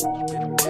Spinning